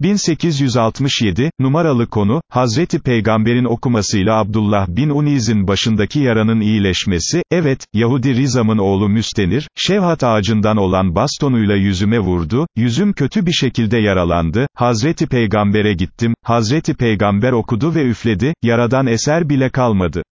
1867, numaralı konu, Hazreti Peygamber'in okumasıyla Abdullah bin Uniz'in başındaki yaranın iyileşmesi, evet, Yahudi Rizam'ın oğlu Müstenir, şevhat ağacından olan bastonuyla yüzüme vurdu, yüzüm kötü bir şekilde yaralandı, Hazreti Peygamber'e gittim, Hazreti Peygamber okudu ve üfledi, yaradan eser bile kalmadı.